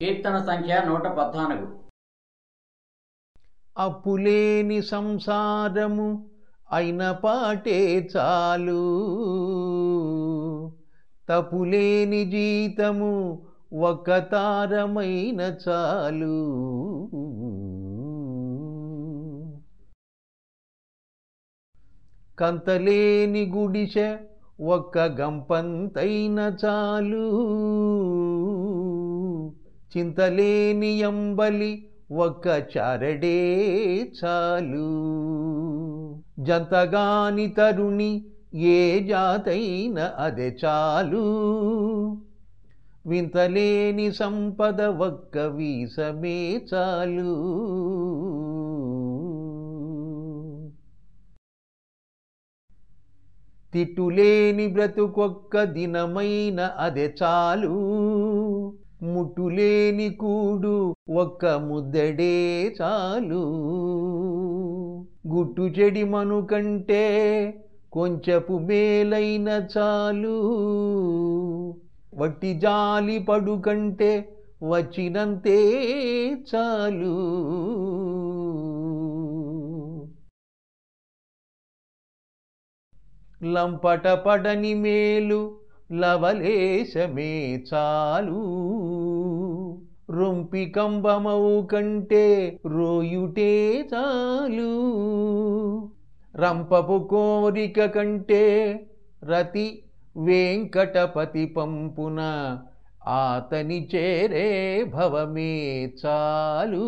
కీర్తన సంఖ్య నూట పద్నాలుగు. అప్పులేని సంసారము అయిన పాటే చాలు. తపులేని జీతము ఒక తారమైన చాలు. కంతలేని గుడిసె ఒక్క గంపంతైన చాలు. చింతలేని ఎంబలి ఒక్క చారడే చాలు. జంతగాని తరుణి ఏ జాతైన అదే చాలు. వింతలేని సంపద ఒక్క వీసమే చాలు. తిట్టులేని బ్రతుకొక్క దినమైన అదే చాలు. ముట్టులేని కూడు ఒక్క ముద్దడే చాలు. గుట్టు చెడి మను కంటే కొంచెపు మేలైన చాలు. వట్టి జాలి పడు కంటే వచ్చినంతే చాలు. లంపట పడని మేలు లవలేశమే చాలు. రొంపి కంబమవు కంటే రోయుటే చాలు. రంపపు కోరిక కంటే రతి వెంకటపతి పంపున ఆతని చేరే భవమే చాలు.